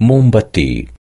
مومبتي